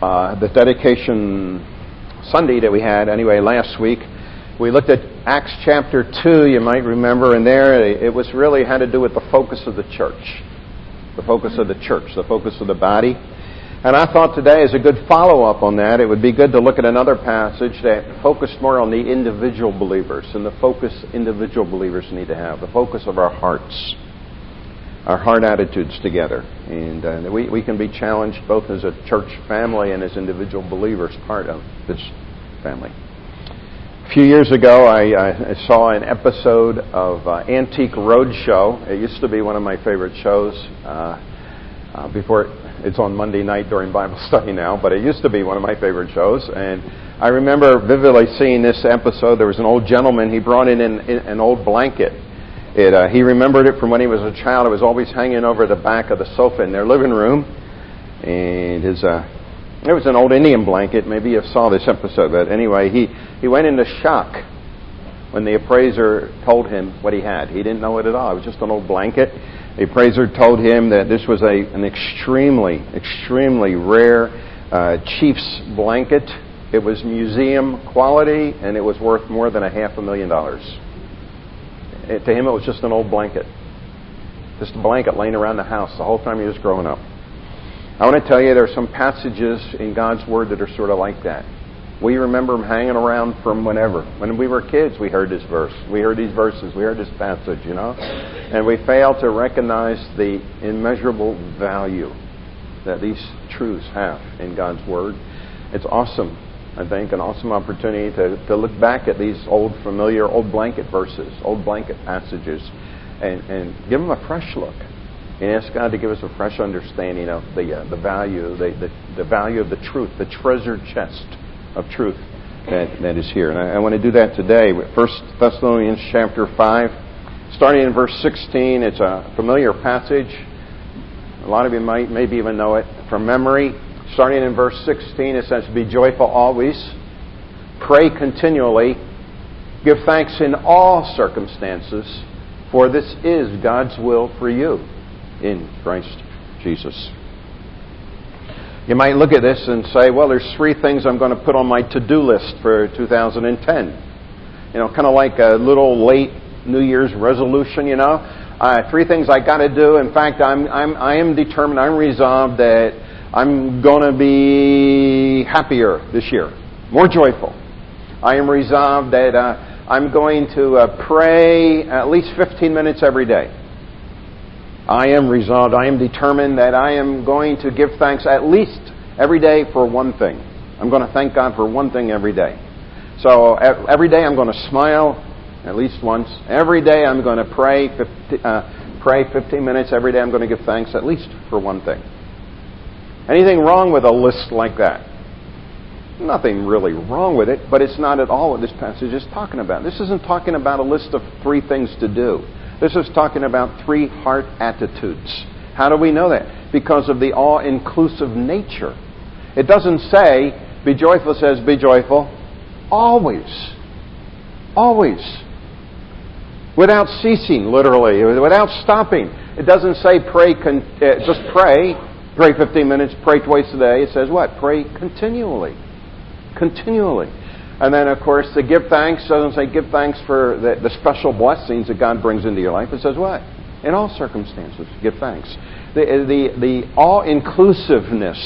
uh, the dedication Sunday that we had, anyway, last week, we looked at Acts chapter 2, you might remember, and there it was really had to do with the focus of the church. The focus of the church, the focus of the body. And I thought today, is a good follow up on that, it would be good to look at another passage that focused more on the individual believers and the focus individual believers need to have, the focus of our hearts, our heart attitudes together. And uh, we, we can be challenged both as a church family and as individual believers, part of this family. A few years ago, I, I saw an episode of uh, Antique Roadshow. It used to be one of my favorite shows uh, uh, before it it's on Monday night during Bible study now, but it used to be one of my favorite shows. And I remember vividly seeing this episode. There was an old gentleman. He brought in an, an old blanket. It, uh, he remembered it from when he was a child. It was always hanging over the back of the sofa in their living room. And his, uh, it was an old Indian blanket. Maybe you saw this episode. But anyway, he, he went into shock when the appraiser told him what he had. He didn't know it at all. It was just an old blanket. The appraiser told him that this was a, an extremely, extremely rare uh, chief's blanket. It was museum quality and it was worth more than a half a million dollars. It, to him, it was just an old blanket. Just a blanket laying around the house the whole time he was growing up. I want to tell you there are some passages in God's Word that are sort of like that. We remember them hanging around from whenever. When we were kids, we heard this verse. We heard these verses. We heard this passage, you know? And we fail to recognize the immeasurable value that these truths have in God's Word. It's awesome, I think, an awesome opportunity to, to look back at these old, familiar, old blanket verses, old blanket passages, and, and give them a fresh look. And ask God to give us a fresh understanding of the, uh, the value, the, the, the value of the truth, the treasure chest of truth that, that is here. And I, I want to do that today. First Thessalonians chapter 5, starting in verse 16. It's a familiar passage. A lot of you might maybe even know it from memory. Starting in verse 16, it says, Be joyful always, pray continually, give thanks in all circumstances, for this is God's will for you in Christ Jesus. You might look at this and say, well, there's three things I'm going to put on my to-do list for 2010. You know, kind of like a little late New Year's resolution, you know. Uh, three things I got to do. In fact, I'm, I'm, I am determined, I'm resolved that I'm going to be happier this year, more joyful. I am resolved that uh, I'm going to uh, pray at least 15 minutes every day. I am resolved, I am determined that I am going to give thanks at least every day for one thing. I'm going to thank God for one thing every day. So every day I'm going to smile at least once. Every day I'm going to pray 50, uh, pray 15 minutes. Every day I'm going to give thanks at least for one thing. Anything wrong with a list like that? Nothing really wrong with it, but it's not at all what this passage is talking about. This isn't talking about a list of three things to do. This is talking about three heart attitudes. How do we know that? Because of the all inclusive nature. It doesn't say, be joyful, says, be joyful always. Always. Without ceasing, literally, without stopping. It doesn't say pray, con- uh, just pray, pray 15 minutes, pray twice a day. It says what? Pray continually. Continually. And then, of course, to give thanks doesn't say give thanks for the, the special blessings that God brings into your life. It says what? In all circumstances, give thanks. The, the, the all inclusiveness,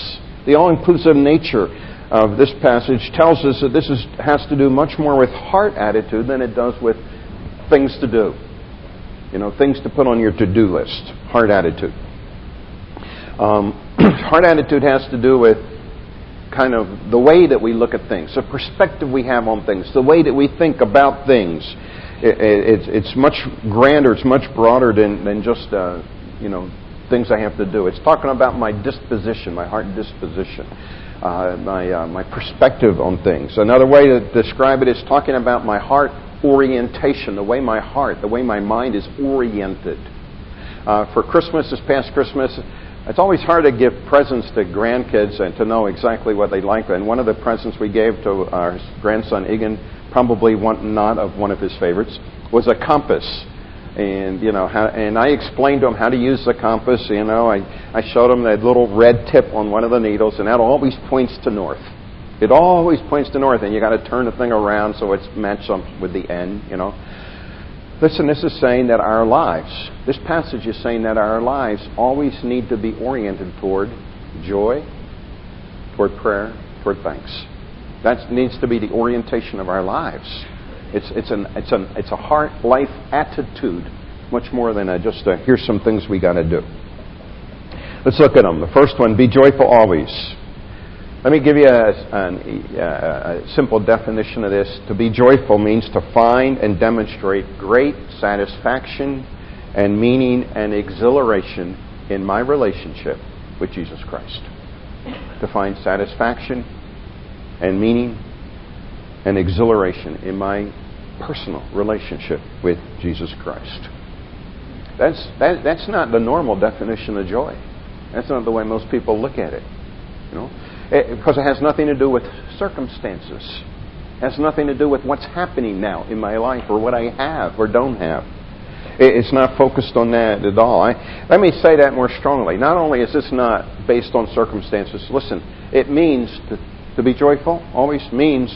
the all inclusive nature of this passage tells us that this is, has to do much more with heart attitude than it does with things to do. You know, things to put on your to do list. Heart attitude. Um, heart attitude has to do with kind of the way that we look at things, the perspective we have on things, the way that we think about things. It, it, it's much grander, it's much broader than, than just, uh, you know, things I have to do. It's talking about my disposition, my heart disposition, uh, my, uh, my perspective on things. Another way to describe it is talking about my heart orientation, the way my heart, the way my mind is oriented. Uh, for Christmas, this past Christmas, it's always hard to give presents to grandkids and to know exactly what they like. And one of the presents we gave to our grandson Egan, probably one, not of one of his favorites, was a compass. and you know how, and I explained to them how to use the compass. You know, I I showed them that little red tip on one of the needles, and that always points to north. It always points to north, and you got to turn the thing around so it's matched up with the end. You know. Listen, this is saying that our lives, this passage is saying that our lives always need to be oriented toward joy, toward prayer, toward thanks. That needs to be the orientation of our lives. It's, it's, an, it's, an, it's a heart life attitude, much more than a, just a, here's some things we got to do. Let's look at them. The first one be joyful always. Let me give you a, a, a, simple definition of this. To be joyful means to find and demonstrate great satisfaction and meaning and exhilaration in my relationship with Jesus Christ. To find satisfaction and meaning and exhilaration in my personal relationship with Jesus Christ. That's, that, that's not the normal definition of joy. That's not the way most people look at it. You know? Eh, it, because it has nothing to do with circumstances. It has nothing to do with what's happening now in my life or what I have or don't have. It, it's not focused on that at all. I, let me say that more strongly. Not only is this not based on circumstances, listen, it means to, to be joyful, always means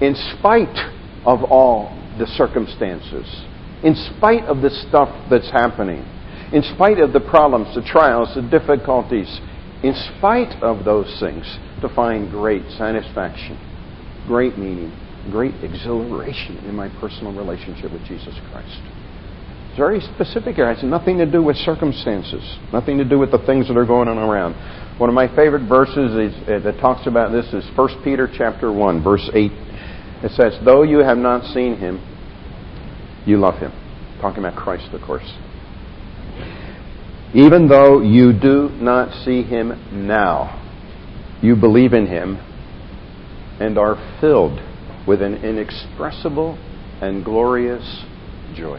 in spite of all the circumstances, in spite of the stuff that's happening, in spite of the problems, the trials, the difficulties, in spite of those things, to find great satisfaction, great meaning, great exhilaration in my personal relationship with Jesus Christ. It's very specific here. It has nothing to do with circumstances, nothing to do with the things that are going on around. One of my favorite verses is, uh, that talks about this is 1 Peter chapter 1, verse 8 it says, Though you have not seen him, you love him. Talking about Christ, of course. Even though you do not see him now, you believe in him and are filled with an inexpressible and glorious joy.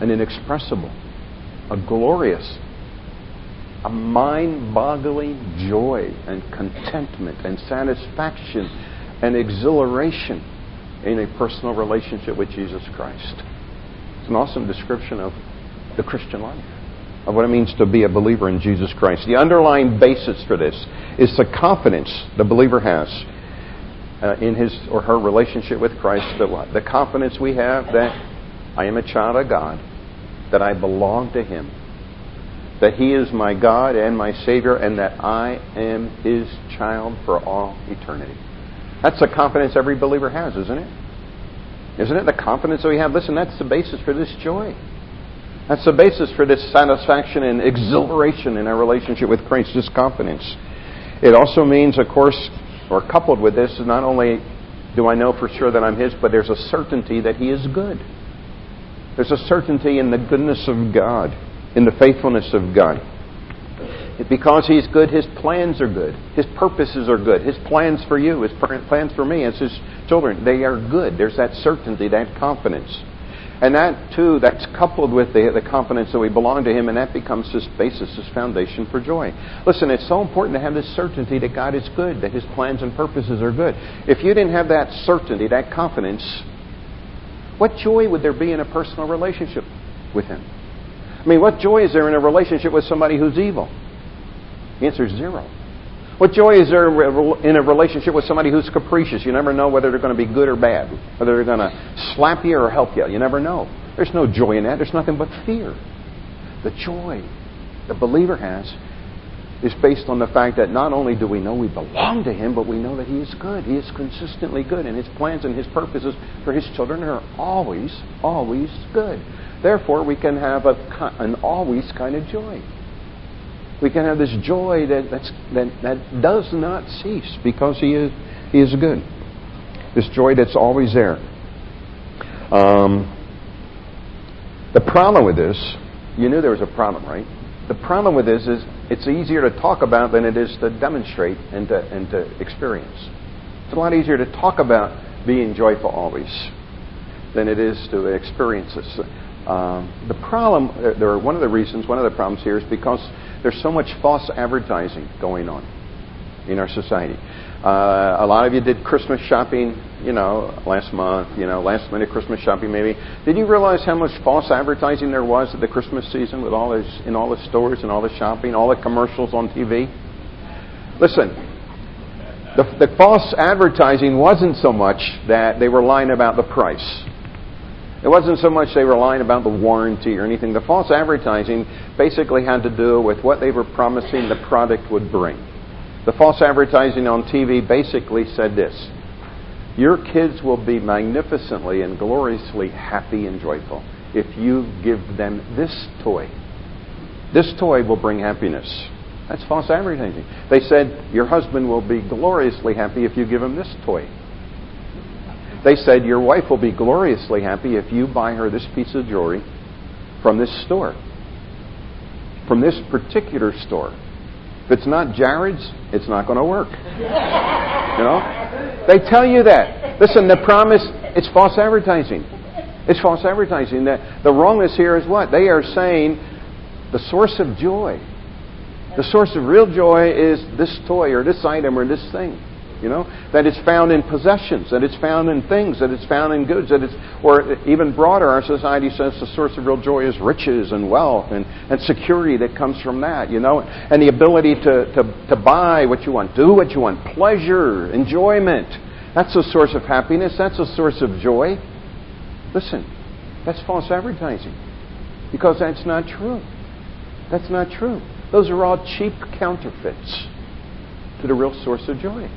An inexpressible, a glorious, a mind boggling joy and contentment and satisfaction and exhilaration in a personal relationship with Jesus Christ. It's an awesome description of the Christian life, of what it means to be a believer in Jesus Christ. The underlying basis for this is the confidence the believer has uh, in his or her relationship with Christ. The, the confidence we have that I am a child of God, that I belong to Him, that He is my God and my Savior, and that I am His child for all eternity. That's the confidence every believer has, isn't it? Isn't it the confidence that we have? Listen, that's the basis for this joy. That's the basis for this satisfaction and exhilaration in our relationship with Christ, this confidence. It also means, of course, or coupled with this, not only do I know for sure that I'm His, but there's a certainty that He is good. There's a certainty in the goodness of God, in the faithfulness of God. Because He's good, His plans are good. His purposes are good. His plans for you, His plans for me as His children, they are good. There's that certainty, that confidence. And that, too, that's coupled with the, the confidence that we belong to Him, and that becomes this basis, this foundation for joy. Listen, it's so important to have this certainty that God is good, that His plans and purposes are good. If you didn't have that certainty, that confidence, what joy would there be in a personal relationship with Him? I mean, what joy is there in a relationship with somebody who's evil? The answer is zero. What joy is there in a relationship with somebody who's capricious? You never know whether they're going to be good or bad, whether they're going to slap you or help you. You never know. There's no joy in that. There's nothing but fear. The joy the believer has is based on the fact that not only do we know we belong to Him, but we know that He is good. He is consistently good, and His plans and His purposes for His children are always, always good. Therefore, we can have a, an always kind of joy we can have this joy that, that, that does not cease because He is, he is good. This joy that's always there. Um, the problem with this, you knew there was a problem, right? The problem with this is it's easier to talk about than it is to demonstrate and to, and to experience. It's a lot easier to talk about being joyful always than it is to experience this. Um, the problem, there are one of the reasons, one of the problems here is because there's so much false advertising going on. in our society. Uh, a lot of you did Christmas shopping, you know, last month, you know, last minute Christmas shopping maybe. Did you realize how much false advertising there was at the Christmas season with all those, in all the stores and all the shopping, all the commercials on TV? Listen, the, the false advertising wasn't so much that they were lying about the price. It wasn't so much they were lying about the warranty or anything. The false advertising basically had to do with what they were promising the product would bring. The false advertising on TV basically said this Your kids will be magnificently and gloriously happy and joyful if you give them this toy. This toy will bring happiness. That's false advertising. They said, Your husband will be gloriously happy if you give him this toy. They said, Your wife will be gloriously happy if you buy her this piece of jewelry from this store, from this particular store. If it's not Jared's, it's not going to work. You know? They tell you that. Listen, the promise, it's false advertising. It's false advertising. The, the wrongness here is what? They are saying the source of joy the source of real joy is this toy or this item or this thing. You know, that it's found in possessions, that it's found in things, that it's found in goods, that it's, or even broader, our society says the source of real joy is riches and wealth and, and security that comes from that, you know, and the ability to, to, to buy what you want, do what you want, pleasure, enjoyment. That's a source of happiness, that's a source of joy. Listen, that's false advertising because that's not true. That's not true. Those are all cheap counterfeits to the real source of joy.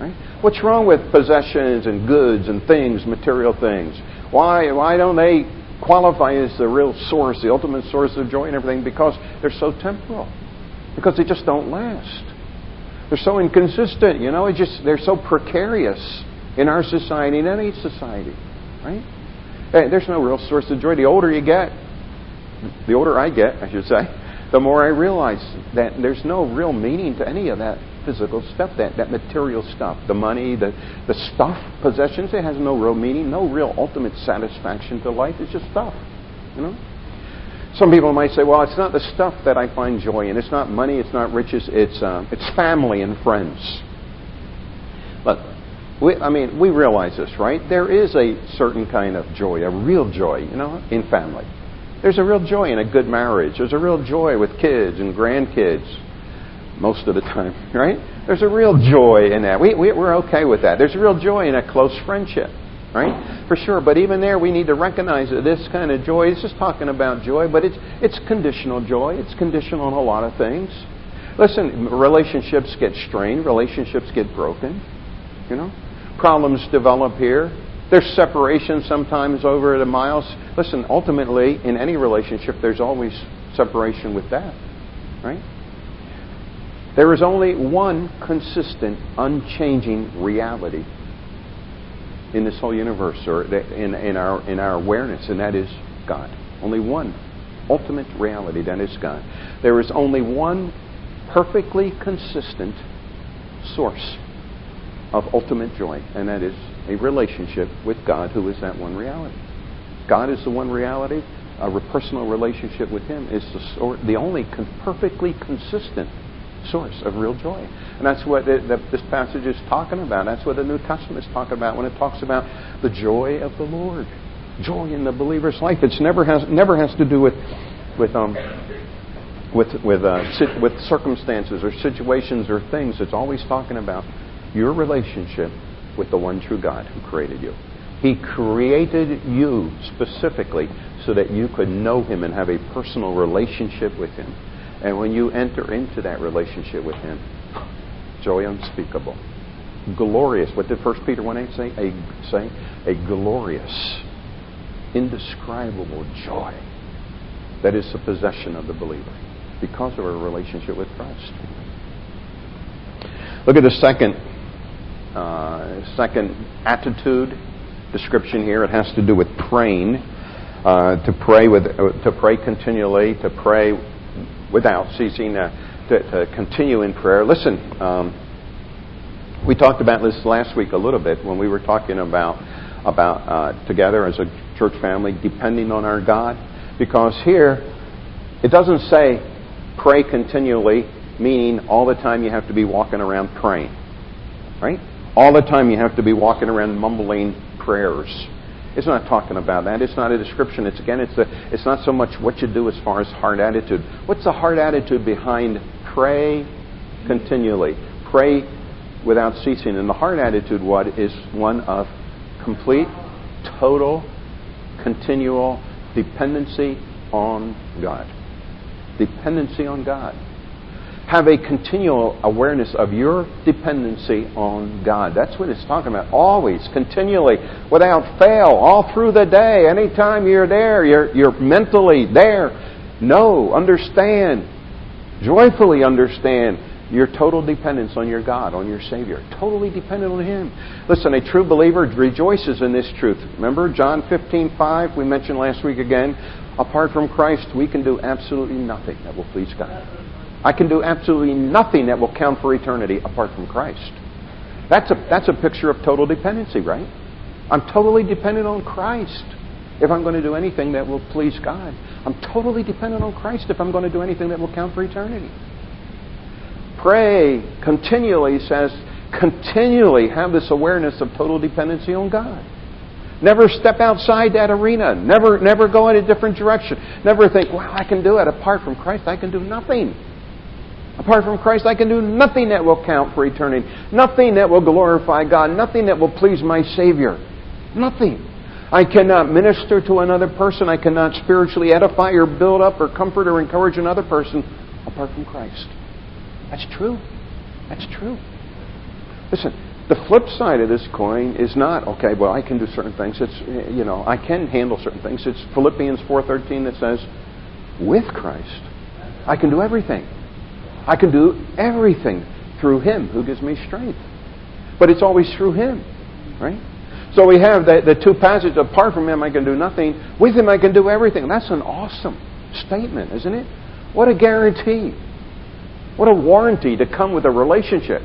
Right? What's wrong with possessions and goods and things, material things? Why, why don't they qualify as the real source, the ultimate source of joy and everything? Because they're so temporal. Because they just don't last. They're so inconsistent, you know, it just they're so precarious in our society, in any society. Right? There's no real source of joy. The older you get, the older I get, I should say, the more I realize that there's no real meaning to any of that physical stuff, that, that material stuff. The money, the, the stuff, possessions, it has no real meaning, no real ultimate satisfaction to life. It's just stuff. You know? Some people might say, well, it's not the stuff that I find joy in. It's not money, it's not riches, it's, uh, it's family and friends. But, we, I mean, we realize this, right? There is a certain kind of joy, a real joy, you know, in family. There's a real joy in a good marriage. There's a real joy with kids and grandkids most of the time, right? There's a real joy in that. We, we, we're okay with that. There's a real joy in a close friendship, right? For sure. But even there, we need to recognize that this kind of joy is just talking about joy, but it's, it's conditional joy. It's conditional on a lot of things. Listen, relationships get strained, relationships get broken, you know? Problems develop here. There's separation sometimes over the miles. Listen, ultimately, in any relationship, there's always separation with that, right? There is only one consistent, unchanging reality in this whole universe, or in, in, our, in our awareness, and that is God. Only one ultimate reality, that is God. There is only one perfectly consistent source of ultimate joy, and that is a relationship with God, who is that one reality. God is the one reality. A personal relationship with Him is the, the only con- perfectly consistent source of real joy. And that's what it, that this passage is talking about. That's what the New Testament is talking about when it talks about the joy of the Lord. Joy in the believer's life. It never has, never has to do with, with, um, with, with, uh, with circumstances or situations or things. It's always talking about your relationship with the one true God who created you. He created you specifically so that you could know Him and have a personal relationship with Him. And when you enter into that relationship with Him, joy unspeakable, glorious. What did 1 Peter 1 8 say? A, say? A glorious, indescribable joy that is the possession of the believer because of our relationship with Christ. Look at the second second attitude description here. It has to do with praying. Uh, to pray with, uh, to pray continually, to pray without ceasing, uh, to, to, continue in prayer. Listen, um, we talked about this last week a little bit when we were talking about about uh, together as a church family depending on our God, because here it doesn't say pray continually meaning all the time you have to be walking around praying. Right? All the time you have to be walking around mumbling prayers. It's not talking about that. It's not a description. It's again, it's a, it's not so much what you do as far as heart attitude. What's the heart attitude behind pray continually? Pray without ceasing. And the heart attitude what is one of complete, total, continual dependency on God. Dependency on God have a continual awareness of your dependency on God. That's what it's talking about. Always, continually, without fail, all through the day. Anytime you're there, you're, you're mentally there. Know, understand, joyfully understand your total dependence on your God, on your Savior. Totally dependent on Him. Listen, a true believer rejoices in this truth. Remember John 15, 5, we mentioned last week again. Apart from Christ, we can do absolutely nothing that will please God. I can do absolutely nothing that will count for eternity apart from Christ. That's a, that's a picture of total dependency, right? I'm totally dependent on Christ if I'm going to do anything that will please God. I'm totally dependent on Christ if I'm going to do anything that will count for eternity. Pray continually, says, continually have this awareness of total dependency on God. Never step outside that arena. Never, never go in a different direction. Never think, well, I can do it. Apart from Christ, I can do nothing. Apart from Christ, I can do nothing that will count for eternity. Nothing that will glorify God. Nothing that will please my Savior. Nothing. I cannot minister to another person. I cannot spiritually edify or build up or comfort or encourage another person apart from Christ. That's true. That's true. Listen, the flip side of this coin is not okay. Well, I can do certain things. It's you know I can handle certain things. It's Philippians four thirteen that says, "With Christ, I can do everything." I can do everything through Him who gives me strength. But it's always through Him, right? So we have the, the two passages apart from Him, I can do nothing. With Him, I can do everything. That's an awesome statement, isn't it? What a guarantee. What a warranty to come with a relationship.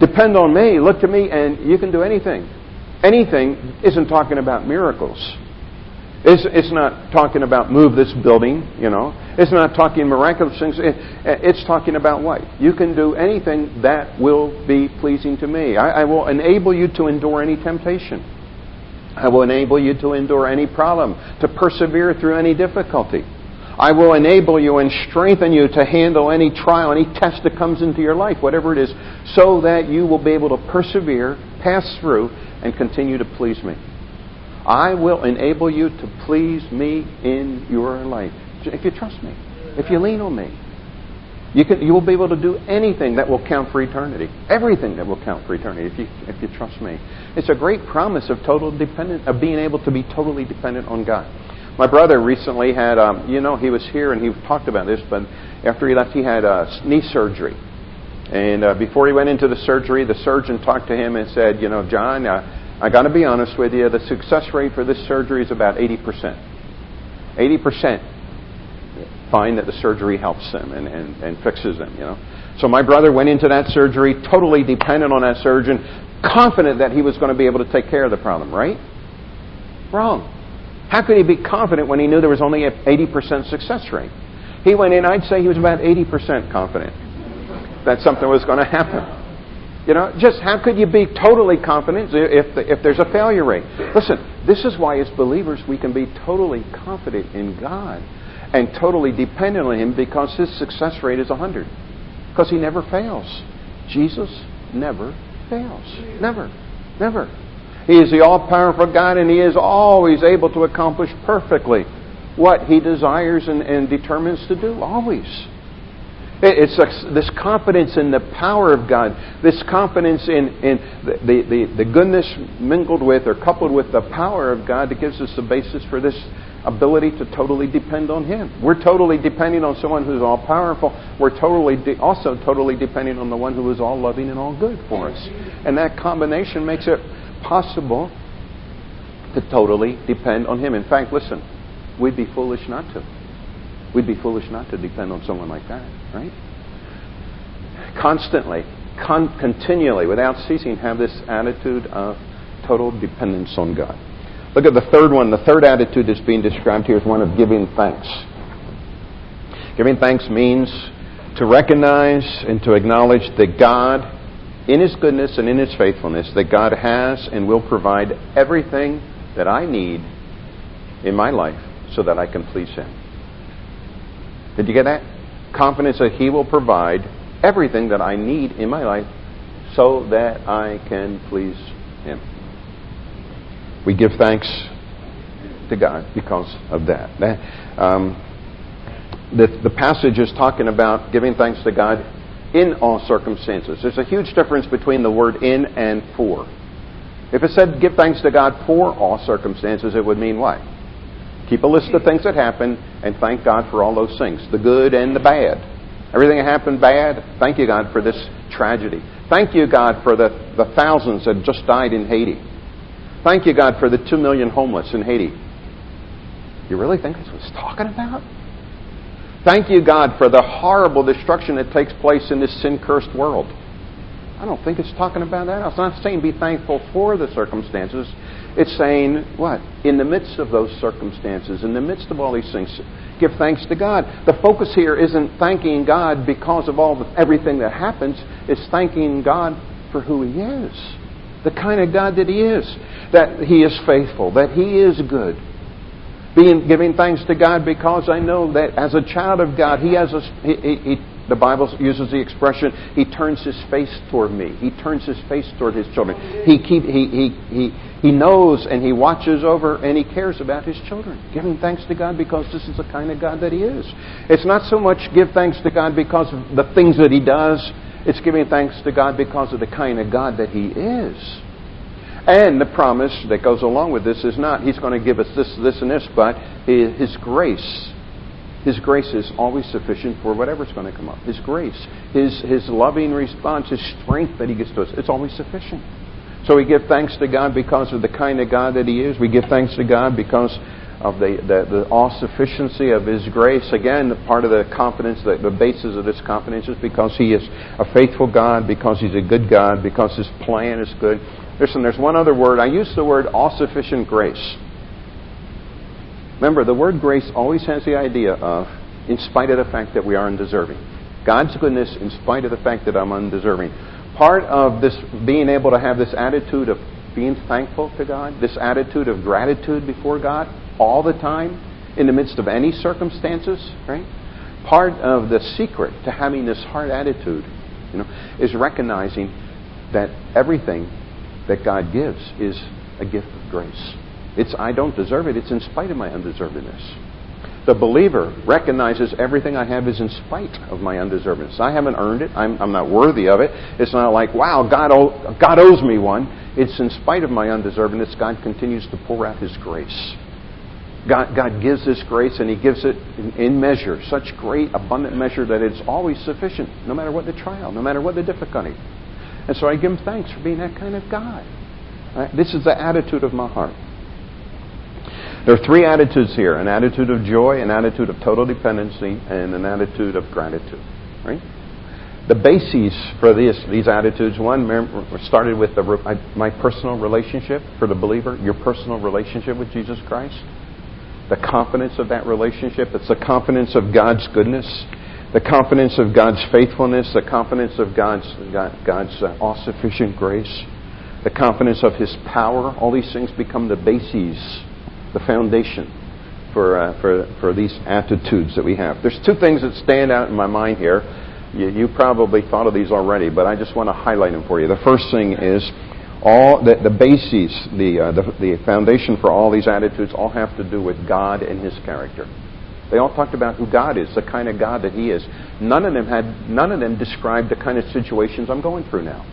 Depend on me, look to me, and you can do anything. Anything isn't talking about miracles. It's, it's not talking about move this building, you know. It's not talking miraculous things. It, it's talking about what? You can do anything that will be pleasing to me. I, I will enable you to endure any temptation. I will enable you to endure any problem, to persevere through any difficulty. I will enable you and strengthen you to handle any trial, any test that comes into your life, whatever it is, so that you will be able to persevere, pass through, and continue to please me. I will enable you to please me in your life. If you trust me, if you lean on me, you, can, you will be able to do anything that will count for eternity. Everything that will count for eternity if you, if you trust me. It's a great promise of total dependent, of being able to be totally dependent on God. My brother recently had, um, you know, he was here and he talked about this, but after he left, he had uh, knee surgery. And uh, before he went into the surgery, the surgeon talked to him and said, you know, John, uh, I got to be honest with you, the success rate for this surgery is about 80%. 80% find that the surgery helps them and, and, and fixes them, you know. So my brother went into that surgery totally dependent on that surgeon, confident that he was going to be able to take care of the problem, right? Wrong. How could he be confident when he knew there was only an 80% success rate? He went in, I'd say he was about 80% confident that something was going to happen. You know, just how could you be totally confident if, if there's a failure rate? Listen, this is why as believers we can be totally confident in God and totally dependent on Him because His success rate is 100. Because He never fails. Jesus never fails. Never. Never. He is the all powerful God and He is always able to accomplish perfectly what He desires and, and determines to do. Always. It's this confidence in the power of God, this confidence in, in the, the, the goodness mingled with or coupled with the power of God that gives us the basis for this ability to totally depend on Him. We're totally depending on someone who's all powerful. We're totally de- also totally depending on the one who is all loving and all good for us. And that combination makes it possible to totally depend on Him. In fact, listen, we'd be foolish not to. We'd be foolish not to depend on someone like that, right? Constantly, con- continually, without ceasing, have this attitude of total dependence on God. Look at the third one. The third attitude that's being described here is one of giving thanks. Giving thanks means to recognize and to acknowledge that God, in His goodness and in His faithfulness, that God has and will provide everything that I need in my life so that I can please Him. Did you get that? Confidence that He will provide everything that I need in my life so that I can please Him. We give thanks to God because of that. Um, the, the passage is talking about giving thanks to God in all circumstances. There's a huge difference between the word in and for. If it said give thanks to God for all circumstances, it would mean what? Keep a list of things that happen and thank God for all those things, the good and the bad. Everything that happened bad, thank you, God, for this tragedy. Thank you, God, for the, the thousands that just died in Haiti. Thank you, God, for the two million homeless in Haiti. You really think this was talking about? Thank you, God, for the horrible destruction that takes place in this sin cursed world. I don't think it's talking about that. It's not saying be thankful for the circumstances. It's saying, what? In the midst of those circumstances, in the midst of all these things, give thanks to God. The focus here isn't thanking God because of all the, everything that happens. It's thanking God for who He is, the kind of God that He is, that He is faithful, that He is good, being giving thanks to God because I know that as a child of God, He has a he, he, the Bible uses the expression He turns His face toward me. He turns His face toward His children. He keep he he he he knows and He watches over and He cares about His children. Giving thanks to God because this is the kind of God that He is. It's not so much give thanks to God because of the things that He does. It's giving thanks to God because of the kind of God that He is. And the promise that goes along with this is not He's going to give us this, this, and this, but His grace. His grace is always sufficient for whatever's going to come up. His grace, His, His loving response, His strength that He gives to us, it's always sufficient. So we give thanks to God because of the kind of God that He is. We give thanks to God because of the, the, the all sufficiency of His grace. Again, part of the confidence, the, the basis of this confidence is because He is a faithful God, because He's a good God, because His plan is good. Listen, there's one other word. I use the word all sufficient grace. Remember, the word grace always has the idea of, in spite of the fact that we are undeserving. God's goodness, in spite of the fact that I'm undeserving. Part of this being able to have this attitude of being thankful to God, this attitude of gratitude before God all the time, in the midst of any circumstances, right? Part of the secret to having this heart attitude, you know, is recognizing that everything that God gives is a gift of grace. It's I don't deserve it. It's in spite of my undeservedness. The believer recognizes everything I have is in spite of my undeservedness. I haven't earned it. I'm, I'm not worthy of it. It's not like, wow, God, God owes me one. It's in spite of my undeservedness, God continues to pour out His grace. God, God gives this grace and He gives it in, in measure, such great, abundant measure that it's always sufficient, no matter what the trial, no matter what the difficulty. And so I give Him thanks for being that kind of God. Right? This is the attitude of my heart. There are three attitudes here an attitude of joy, an attitude of total dependency, and an attitude of gratitude. Right? The bases for these, these attitudes one, started with the, my personal relationship for the believer, your personal relationship with Jesus Christ. The confidence of that relationship. It's the confidence of God's goodness the confidence of God's faithfulness, the confidence of God's, God, God's uh, all sufficient grace, the confidence of His power, all these things become the bases, the foundation for, uh, for, for these attitudes that we have. There's two things that stand out in my mind here. You, you probably thought of these already, but I just want to highlight them for you. The first thing is all the, the bases, the, uh, the, the foundation for all these attitudes all have to do with God and His character. They all talked about who God is, the kind of God that He is. None of them had, none of them described the kind of situations I'm going through now.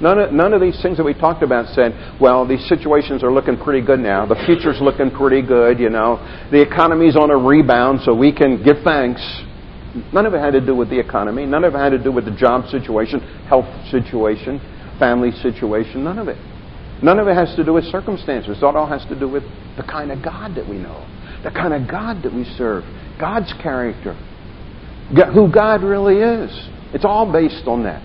None of, none of these things that we talked about said, well, these situations are looking pretty good now. The future's looking pretty good, you know. The economy's on a rebound, so we can give thanks. None of it had to do with the economy. None of it had to do with the job situation, health situation, family situation. None of it. None of it has to do with circumstances. It all has to do with the kind of God that we know the kind of God that we serve, God's character, who God really is. It's all based on that.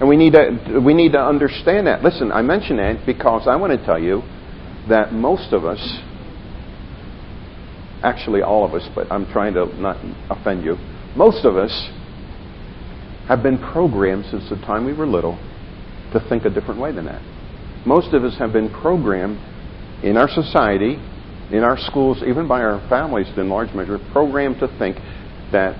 And we need to, we need to understand that. Listen, I mention that because I want to tell you that most of us, actually all of us, but I'm trying to not offend you, most of us have been programmed since the time we were little to think a different way than that. Most of us have been programmed in our society, in our schools, even by our families in large measure, programmed to think that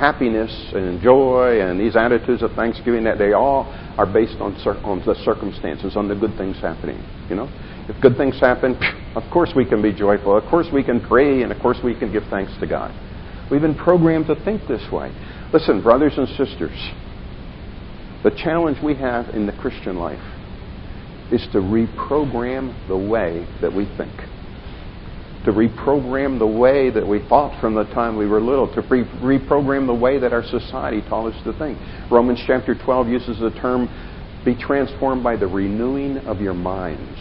happiness and joy and these attitudes of thanksgiving that they all are based on, on the circumstances, on the good things happening. You know, if good things happen, of course we can be joyful. Of course we can pray, and of course we can give thanks to God. We've been programmed to think this way. Listen, brothers and sisters, the challenge we have in the Christian life is to reprogram the way that we think. To reprogram the way that we thought from the time we were little. To re- reprogram the way that our society taught us to think. Romans chapter 12 uses the term be transformed by the renewing of your minds.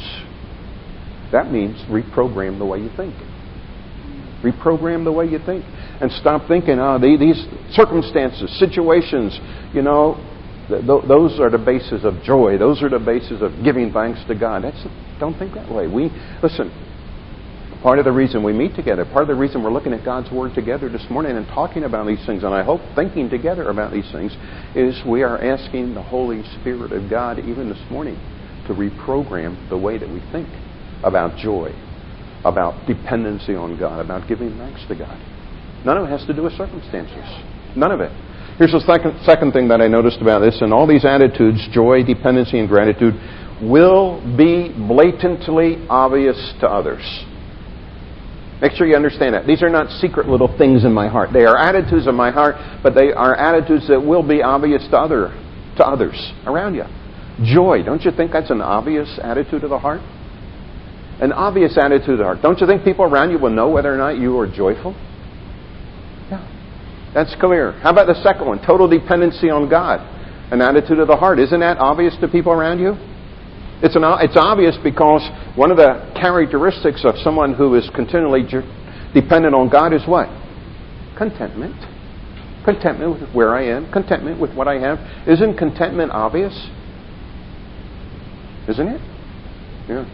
That means reprogram the way you think. Reprogram the way you think. And stop thinking, oh, these circumstances, situations, you know, those are the basis of joy. Those are the basis of giving thanks to God. That's, don't think that way. We listen. Part of the reason we meet together, part of the reason we're looking at God's Word together this morning and talking about these things, and I hope thinking together about these things, is we are asking the Holy Spirit of God, even this morning, to reprogram the way that we think about joy, about dependency on God, about giving thanks to God. None of it has to do with circumstances. None of it. Here's the second, second thing that I noticed about this. And all these attitudes, joy, dependency, and gratitude, will be blatantly obvious to others. Make sure you understand that. These are not secret little things in my heart. They are attitudes of my heart, but they are attitudes that will be obvious to other to others around you. Joy, don't you think that's an obvious attitude of the heart? An obvious attitude of the heart. Don't you think people around you will know whether or not you are joyful? Yeah. That's clear. How about the second one? Total dependency on God. An attitude of the heart. Isn't that obvious to people around you? It's, an, it's obvious because one of the characteristics of someone who is continually dependent on God is what? Contentment. Contentment with where I am. Contentment with what I have. Isn't contentment obvious? Isn't it? Yeah.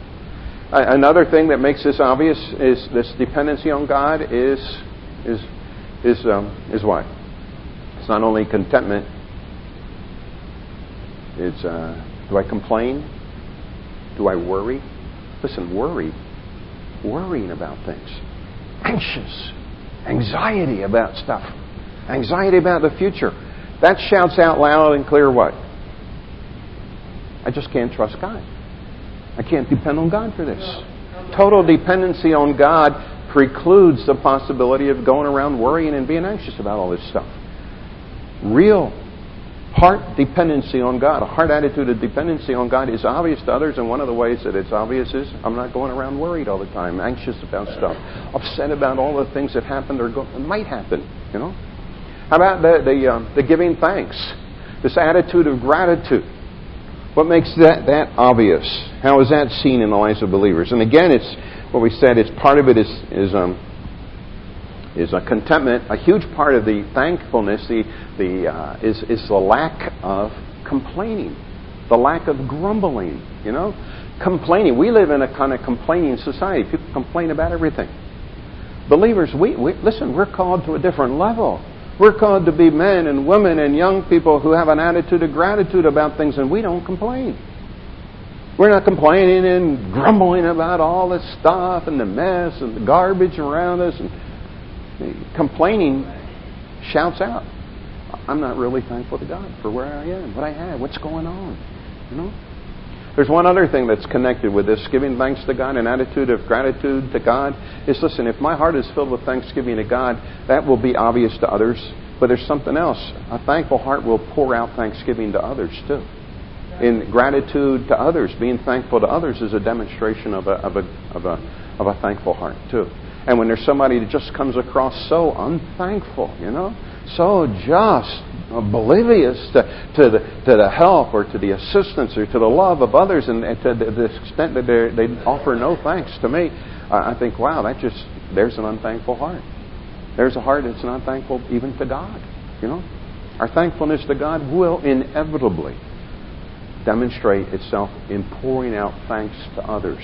Another thing that makes this obvious is this dependency on God is is is, um, is what? It's not only contentment, it's uh, do I complain? Do I worry? Listen, worry, worrying about things, anxious, anxiety about stuff, anxiety about the future. That shouts out loud and clear what? I just can't trust God. I can't depend on God for this. Total dependency on God precludes the possibility of going around worrying and being anxious about all this stuff. Real heart dependency on God, a heart attitude of dependency on God is obvious to others, and one of the ways that it's obvious is I'm not going around worried all the time, anxious about stuff, upset about all the things that happened or go, might happen. You know. How about the the, um, the giving thanks? This attitude of gratitude. What makes that that obvious? How is that seen in the lives of believers? And again, it's what we said It's part of it is is um, is a contentment. A huge part of the thankfulness the the uh, is is the lack of complaining, the lack of grumbling. You know, complaining. We live in a kind of complaining society. People complain about everything. Believers, we, we listen. We're called to a different level. We're called to be men and women and young people who have an attitude of gratitude about things, and we don't complain. We're not complaining and grumbling about all this stuff and the mess and the garbage around us. And complaining shouts out, I'm not really thankful to God for where I am, what I have, what's going on. You know? There's one other thing that's connected with this giving thanks to God, an attitude of gratitude to God. Is listen, if my heart is filled with thanksgiving to God, that will be obvious to others. But there's something else. A thankful heart will pour out thanksgiving to others too in gratitude to others, being thankful to others is a demonstration of a, of a, of a, of a thankful heart, too. And when there's somebody that just comes across so unthankful, you know, so just oblivious to, to, the, to the help or to the assistance or to the love of others, and, and to the, the extent that they offer no thanks to me, I think, wow, that just, there's an unthankful heart. There's a heart that's not thankful even to God, you know. Our thankfulness to God will inevitably demonstrate itself in pouring out thanks to others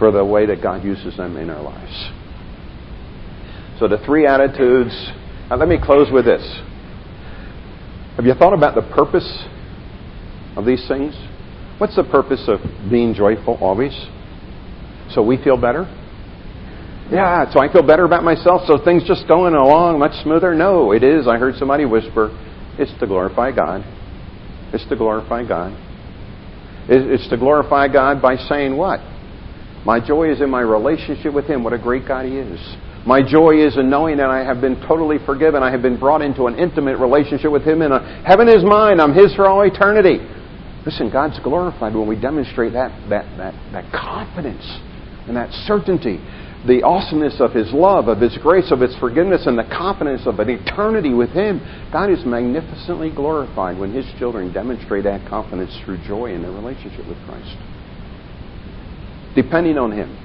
for the way that God uses them in our lives. So, the three attitudes. Now, let me close with this. Have you thought about the purpose of these things? What's the purpose of being joyful always? So we feel better? Yeah, so I feel better about myself, so things just going along much smoother? No, it is. I heard somebody whisper, it's to glorify God. It's to glorify God. It's to glorify God by saying what? My joy is in my relationship with Him. What a great God He is. My joy is in knowing that I have been totally forgiven. I have been brought into an intimate relationship with Him, and heaven is mine. I'm His for all eternity. Listen, God's glorified when we demonstrate that, that, that, that confidence and that certainty the awesomeness of His love, of His grace, of His forgiveness, and the confidence of an eternity with Him, God is magnificently glorified when His children demonstrate that confidence through joy in their relationship with Christ. Depending on Him.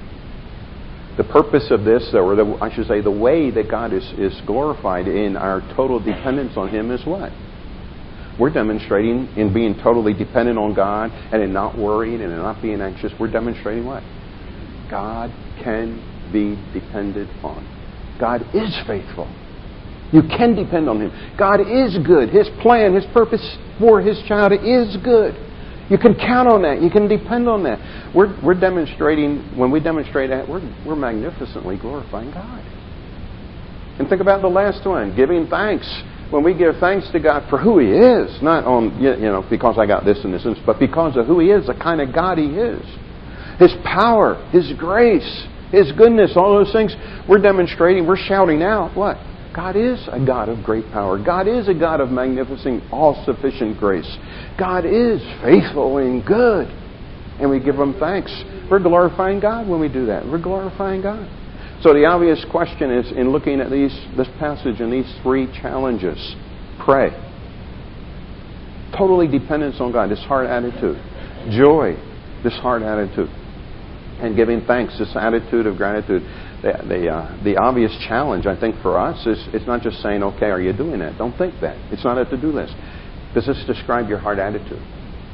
The purpose of this, or the, I should say, the way that God is, is glorified in our total dependence on Him is what? We're demonstrating in being totally dependent on God and in not worrying and in not being anxious, we're demonstrating what? God can be depended on. God is faithful. You can depend on Him. God is good. His plan, His purpose for His child is good. You can count on that. You can depend on that. We're, we're demonstrating, when we demonstrate that, we're, we're magnificently glorifying God. And think about the last one giving thanks. When we give thanks to God for who He is, not on, you know, because I got this and this, but because of who He is, the kind of God He is. His power, His grace, his goodness, all those things, we're demonstrating, we're shouting out what? God is a God of great power. God is a God of magnificent, all sufficient grace. God is faithful and good. And we give Him thanks. We're glorifying God when we do that. We're glorifying God. So the obvious question is in looking at these, this passage and these three challenges pray. Totally dependence on God, this heart attitude. Joy, this heart attitude and giving thanks, this attitude of gratitude. The, the, uh, the obvious challenge, I think, for us is it's not just saying, okay, are you doing that? Don't think that. It's not a to do list. Does this describe your heart attitude?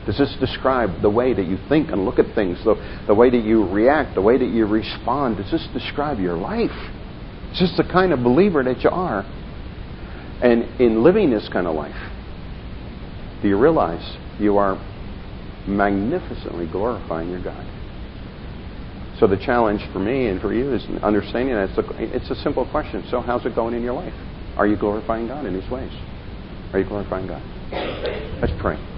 Does this describe the way that you think and look at things, the, the way that you react, the way that you respond? Does this describe your life? Is this the kind of believer that you are? And in living this kind of life, do you realize you are magnificently glorifying your God? So the challenge for me and for you is understanding that it's a, it's a simple question. So how's it going in your life? Are you glorifying God in these ways? Are you glorifying God? Let's pray.